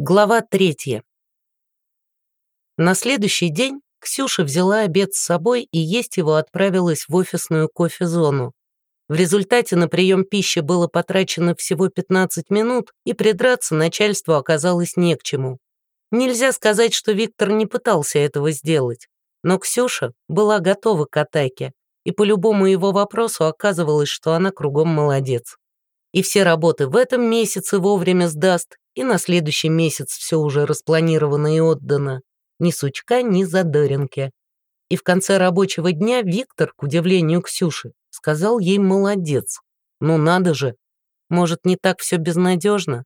Глава третья. На следующий день Ксюша взяла обед с собой и есть его отправилась в офисную кофе-зону. В результате на прием пищи было потрачено всего 15 минут, и придраться начальству оказалось не к чему. Нельзя сказать, что Виктор не пытался этого сделать, но Ксюша была готова к атаке, и по любому его вопросу оказывалось, что она кругом молодец. И все работы в этом месяце вовремя сдаст, и на следующий месяц все уже распланировано и отдано. Ни сучка, ни задоринки. И в конце рабочего дня Виктор, к удивлению Ксюши, сказал ей «молодец». Ну надо же, может, не так все безнадежно?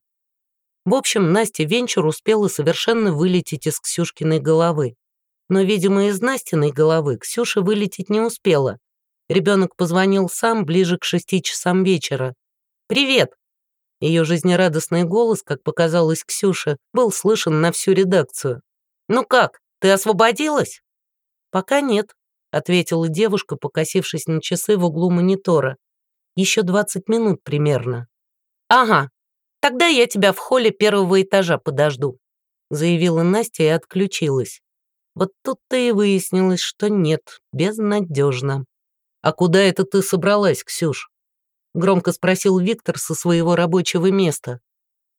В общем, Настя Венчур успела совершенно вылететь из Ксюшкиной головы. Но, видимо, из Настиной головы Ксюша вылететь не успела. Ребенок позвонил сам ближе к шести часам вечера. «Привет!» Ее жизнерадостный голос, как показалось Ксюше, был слышен на всю редакцию. «Ну как, ты освободилась?» «Пока нет», — ответила девушка, покосившись на часы в углу монитора. «Еще 20 минут примерно». «Ага, тогда я тебя в холле первого этажа подожду», — заявила Настя и отключилась. Вот тут-то и выяснилось, что нет, безнадежно. «А куда это ты собралась, Ксюш?» Громко спросил Виктор со своего рабочего места.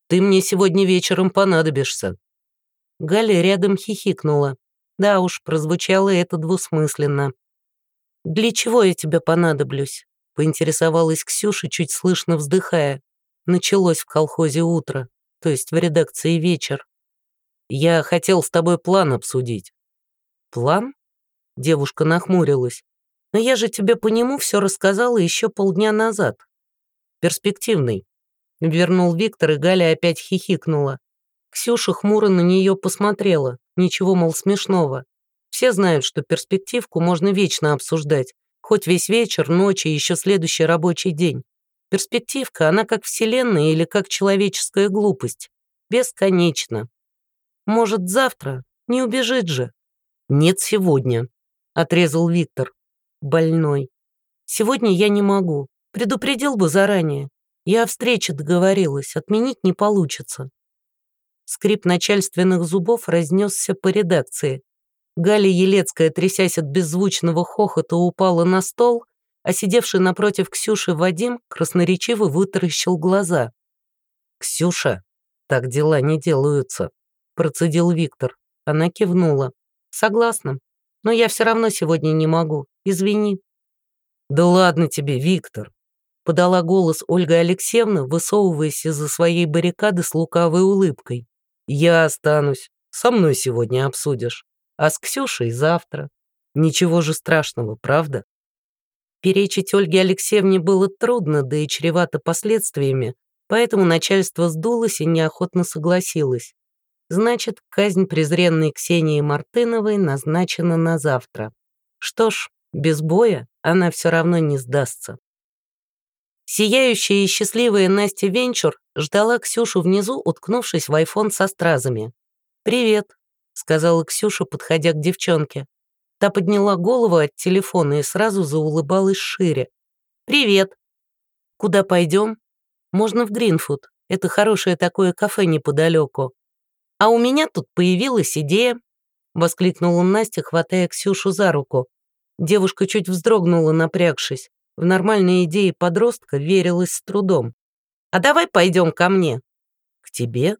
«Ты мне сегодня вечером понадобишься». Галя рядом хихикнула. Да уж, прозвучало это двусмысленно. «Для чего я тебе понадоблюсь?» поинтересовалась Ксюша, чуть слышно вздыхая. Началось в колхозе утро, то есть в редакции вечер. «Я хотел с тобой план обсудить». «План?» Девушка нахмурилась. Но я же тебе по нему все рассказала еще полдня назад. Перспективный. Вернул Виктор, и Галя опять хихикнула. Ксюша хмуро на нее посмотрела. Ничего, мол, смешного. Все знают, что перспективку можно вечно обсуждать. Хоть весь вечер, ночь и еще следующий рабочий день. Перспективка, она как вселенная или как человеческая глупость. Бесконечно. Может, завтра? Не убежит же. Нет, сегодня, отрезал Виктор больной. Сегодня я не могу. Предупредил бы заранее. Я о встрече договорилась, отменить не получится. Скрип начальственных зубов разнесся по редакции. Галя Елецкая, трясясь от беззвучного хохота, упала на стол, а сидевший напротив Ксюши Вадим красноречиво вытаращил глаза. «Ксюша, так дела не делаются», — процедил Виктор. Она кивнула. «Согласна, но я все равно сегодня не могу. Извини». «Да ладно тебе, Виктор», — подала голос Ольга Алексеевна, высовываясь из-за своей баррикады с лукавой улыбкой. «Я останусь. Со мной сегодня обсудишь. А с Ксюшей завтра. Ничего же страшного, правда?» Перечить Ольге Алексеевне было трудно, да и чревато последствиями, поэтому начальство сдулось и неохотно согласилось. Значит, казнь презренной Ксении Мартыновой назначена на завтра. Что ж, без боя она все равно не сдастся. Сияющая и счастливая Настя Венчур ждала Ксюшу внизу, уткнувшись в айфон со стразами. «Привет», — сказала Ксюша, подходя к девчонке. Та подняла голову от телефона и сразу заулыбалась шире. «Привет». «Куда пойдем?» «Можно в Гринфуд. Это хорошее такое кафе неподалеку. А у меня тут появилась идея», — воскликнула Настя, хватая Ксюшу за руку. Девушка чуть вздрогнула, напрягшись. В нормальные идеи подростка верилась с трудом. «А давай пойдем ко мне». «К тебе?»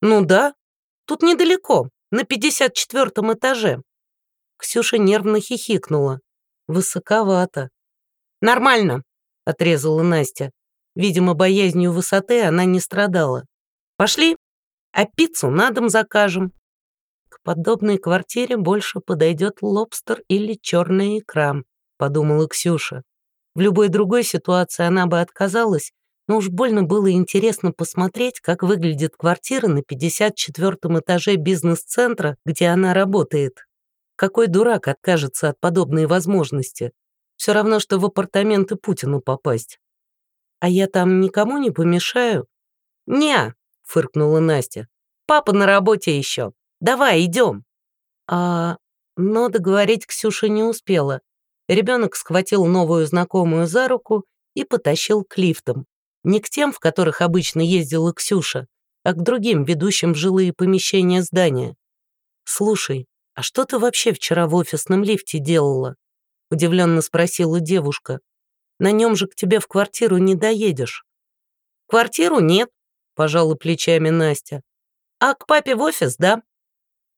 «Ну да. Тут недалеко, на 54-м этаже». Ксюша нервно хихикнула. «Высоковато». «Нормально», — отрезала Настя. Видимо, боязнью высоты она не страдала. «Пошли, а пиццу на дом закажем» подобной квартире больше подойдет лобстер или черная икра», — подумала Ксюша. В любой другой ситуации она бы отказалась, но уж больно было интересно посмотреть, как выглядит квартира на 54-м этаже бизнес-центра, где она работает. Какой дурак откажется от подобной возможности? Все равно, что в апартаменты Путину попасть. «А я там никому не помешаю?» «Не», — фыркнула Настя. «Папа на работе еще. Давай, идем. А... Но договорить Ксюша не успела. Ребенок схватил новую знакомую за руку и потащил к лифтам. Не к тем, в которых обычно ездила Ксюша, а к другим, ведущим в жилые помещения здания. «Слушай, а что ты вообще вчера в офисном лифте делала?» — удивленно спросила девушка. «На нем же к тебе в квартиру не доедешь». «Квартиру нет», — пожала плечами Настя. «А к папе в офис, да?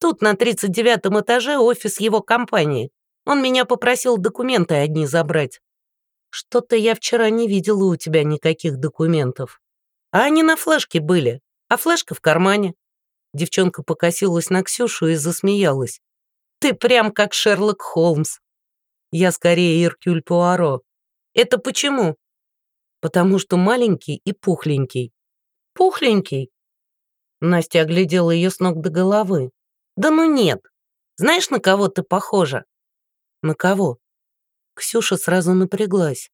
Тут на 39 этаже офис его компании. Он меня попросил документы одни забрать. Что-то я вчера не видела у тебя никаких документов. А они на флешке были, а флешка в кармане. Девчонка покосилась на Ксюшу и засмеялась. Ты прям как Шерлок Холмс. Я скорее Иркюль Пуаро. Это почему? Потому что маленький и пухленький. Пухленький? Настя оглядела ее с ног до головы. Да ну нет. Знаешь, на кого ты похожа? На кого? Ксюша сразу напряглась.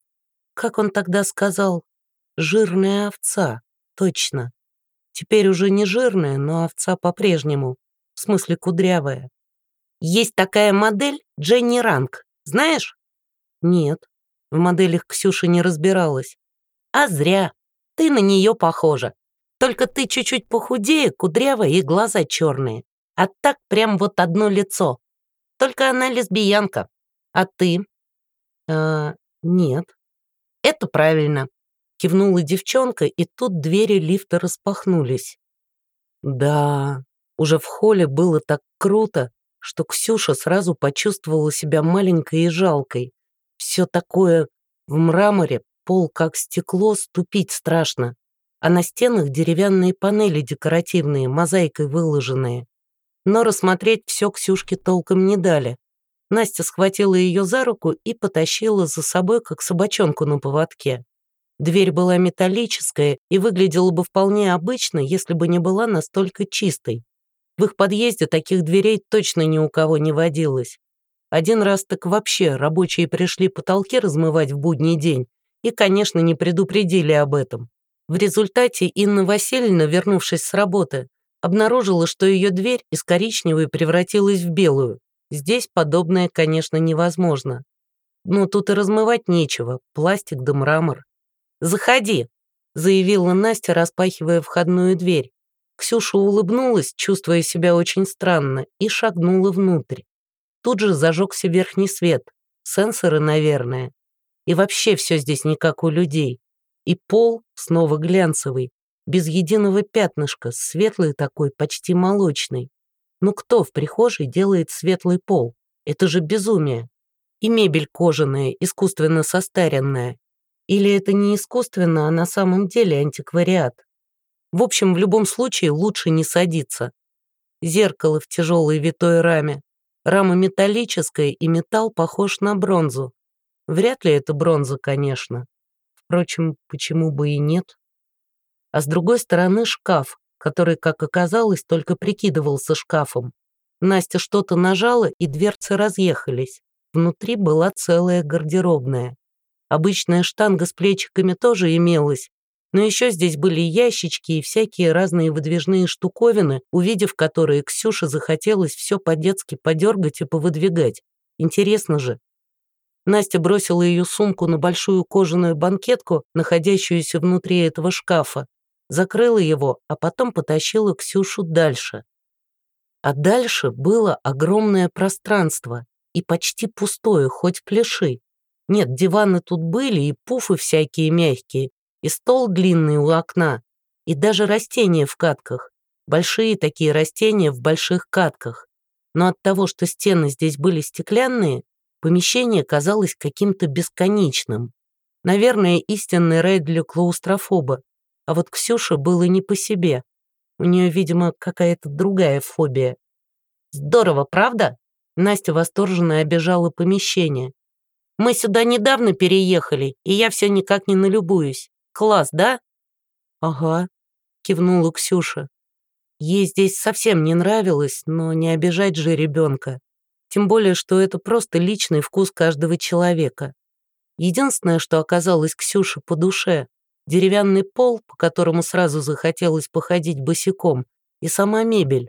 Как он тогда сказал? Жирная овца. Точно. Теперь уже не жирная, но овца по-прежнему. В смысле кудрявая. Есть такая модель Дженни Ранг. Знаешь? Нет. В моделях Ксюша не разбиралась. А зря. Ты на нее похожа. Только ты чуть-чуть похудее, кудрявая и глаза черные. А так прям вот одно лицо. Только она лесбиянка. А ты? «А, нет». «Это правильно», — кивнула девчонка, и тут двери лифта распахнулись. Да, уже в холле было так круто, что Ксюша сразу почувствовала себя маленькой и жалкой. Все такое в мраморе, пол как стекло, ступить страшно, а на стенах деревянные панели декоративные, мозаикой выложенные. Но рассмотреть все Ксюшке толком не дали. Настя схватила ее за руку и потащила за собой, как собачонку на поводке. Дверь была металлическая и выглядела бы вполне обычно, если бы не была настолько чистой. В их подъезде таких дверей точно ни у кого не водилось. Один раз так вообще рабочие пришли потолки размывать в будний день и, конечно, не предупредили об этом. В результате Инна Васильевна, вернувшись с работы, обнаружила, что ее дверь из коричневой превратилась в белую, Здесь подобное, конечно, невозможно. Но тут и размывать нечего, пластик да мрамор. «Заходи», — заявила Настя, распахивая входную дверь. Ксюша улыбнулась, чувствуя себя очень странно, и шагнула внутрь. Тут же зажегся верхний свет, сенсоры, наверное. И вообще все здесь не как у людей. И пол снова глянцевый, без единого пятнышка, светлый такой, почти молочный. Ну кто в прихожей делает светлый пол? Это же безумие. И мебель кожаная, искусственно состаренная. Или это не искусственно, а на самом деле антиквариат? В общем, в любом случае лучше не садиться. Зеркало в тяжелой витой раме. Рама металлическая, и металл похож на бронзу. Вряд ли это бронза, конечно. Впрочем, почему бы и нет? А с другой стороны шкаф, который, как оказалось, только прикидывался шкафом. Настя что-то нажала, и дверцы разъехались. Внутри была целая гардеробная. Обычная штанга с плечиками тоже имелась, но еще здесь были ящички и всякие разные выдвижные штуковины, увидев которые, Ксюше захотелось все по-детски подергать и повыдвигать. Интересно же. Настя бросила ее сумку на большую кожаную банкетку, находящуюся внутри этого шкафа, закрыла его, а потом потащила Ксюшу дальше. А дальше было огромное пространство и почти пустое, хоть пляши. Нет, диваны тут были, и пуфы всякие мягкие, и стол длинный у окна, и даже растения в катках. Большие такие растения в больших катках. Но от того, что стены здесь были стеклянные, помещение казалось каким-то бесконечным. Наверное, истинный рай для клаустрофоба, а вот Ксюша было не по себе. У нее, видимо, какая-то другая фобия. «Здорово, правда?» Настя восторженно обижала помещение. «Мы сюда недавно переехали, и я все никак не налюбуюсь. Класс, да?» «Ага», — кивнула Ксюша. Ей здесь совсем не нравилось, но не обижать же ребенка. Тем более, что это просто личный вкус каждого человека. Единственное, что оказалось Ксюше по душе, деревянный пол, по которому сразу захотелось походить босиком, и сама мебель.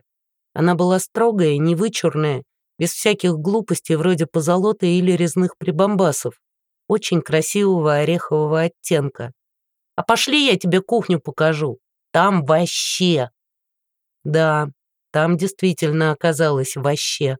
Она была строгая, невычурная, без всяких глупостей вроде позолоты или резных прибамбасов, очень красивого орехового оттенка. «А пошли я тебе кухню покажу. Там вообще!» Да, там действительно оказалось вообще.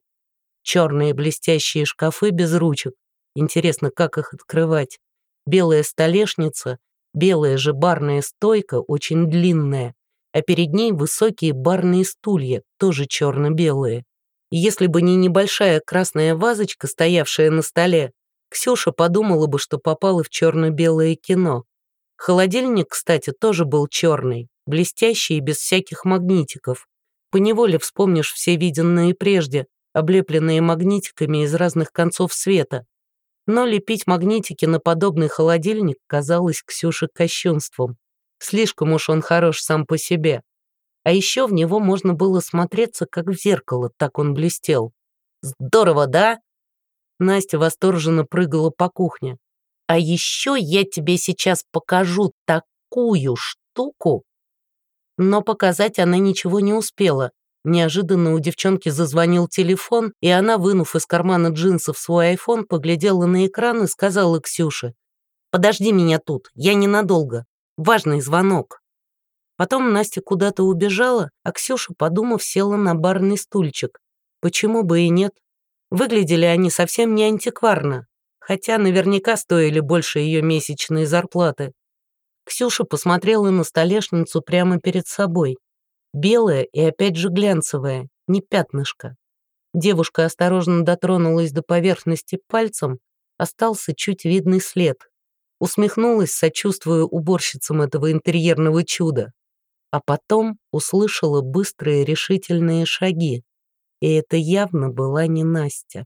Черные блестящие шкафы без ручек. Интересно, как их открывать? Белая столешница, белая же барная стойка, очень длинная, а перед ней высокие барные стулья, тоже черно-белые. Если бы не небольшая красная вазочка, стоявшая на столе, Ксюша подумала бы, что попала в черно-белое кино. Холодильник, кстати, тоже был черный, блестящий и без всяких магнитиков. Поневоле вспомнишь все виденные прежде, облепленные магнитиками из разных концов света. Но лепить магнитики на подобный холодильник казалось Ксюше кощунством. Слишком уж он хорош сам по себе. А еще в него можно было смотреться, как в зеркало, так он блестел. «Здорово, да?» Настя восторженно прыгала по кухне. «А еще я тебе сейчас покажу такую штуку!» Но показать она ничего не успела. Неожиданно у девчонки зазвонил телефон, и она, вынув из кармана джинсов свой айфон, поглядела на экран и сказала Ксюше, «Подожди меня тут, я ненадолго. Важный звонок». Потом Настя куда-то убежала, а Ксюша, подумав, села на барный стульчик. Почему бы и нет? Выглядели они совсем не антикварно, хотя наверняка стоили больше ее месячной зарплаты. Ксюша посмотрела на столешницу прямо перед собой. Белая и опять же глянцевая, не пятнышко. Девушка осторожно дотронулась до поверхности пальцем, остался чуть видный след. Усмехнулась, сочувствуя уборщицам этого интерьерного чуда. А потом услышала быстрые решительные шаги и это явно была не Настя.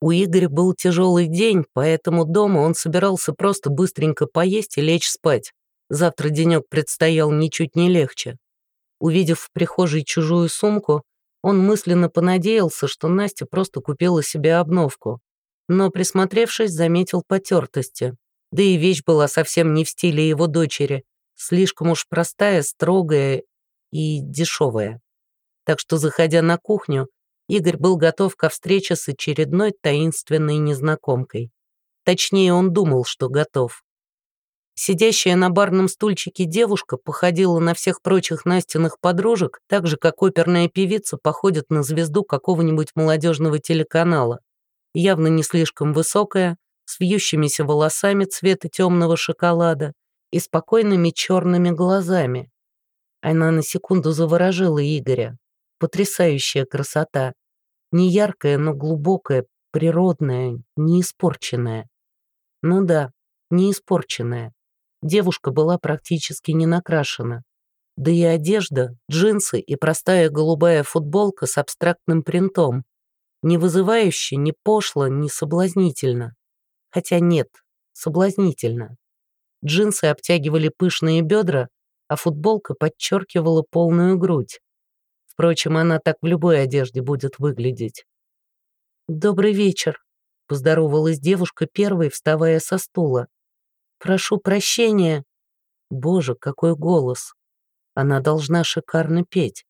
У Игоря был тяжелый день, поэтому дома он собирался просто быстренько поесть и лечь спать. Завтра денек предстоял ничуть не легче. Увидев в прихожей чужую сумку, он мысленно понадеялся, что Настя просто купила себе обновку. Но, присмотревшись, заметил потертости. Да и вещь была совсем не в стиле его дочери. Слишком уж простая, строгая и дешевая так что, заходя на кухню, Игорь был готов ко встрече с очередной таинственной незнакомкой. Точнее, он думал, что готов. Сидящая на барном стульчике девушка походила на всех прочих Настиных подружек, так же, как оперная певица походит на звезду какого-нибудь молодежного телеканала. Явно не слишком высокая, с вьющимися волосами цвета темного шоколада и спокойными черными глазами. Она на секунду заворожила Игоря. Потрясающая красота. Не яркая, но глубокая, природная, не испорченная. Ну да, не испорченная. Девушка была практически не накрашена. Да и одежда, джинсы и простая голубая футболка с абстрактным принтом. Не вызывающе, не пошло, не соблазнительно. Хотя нет, соблазнительно. Джинсы обтягивали пышные бедра, а футболка подчеркивала полную грудь. Впрочем, она так в любой одежде будет выглядеть. «Добрый вечер», — поздоровалась девушка первой, вставая со стула. «Прошу прощения». Боже, какой голос. Она должна шикарно петь.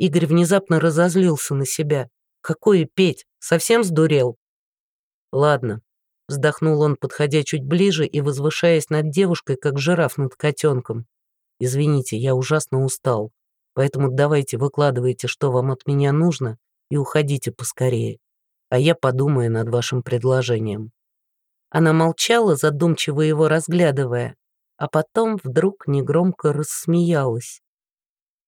Игорь внезапно разозлился на себя. Какое петь? Совсем сдурел? Ладно. Вздохнул он, подходя чуть ближе и возвышаясь над девушкой, как жираф над котенком. Извините, я ужасно устал. Поэтому давайте выкладывайте, что вам от меня нужно, и уходите поскорее. А я подумаю над вашим предложением». Она молчала, задумчиво его разглядывая, а потом вдруг негромко рассмеялась.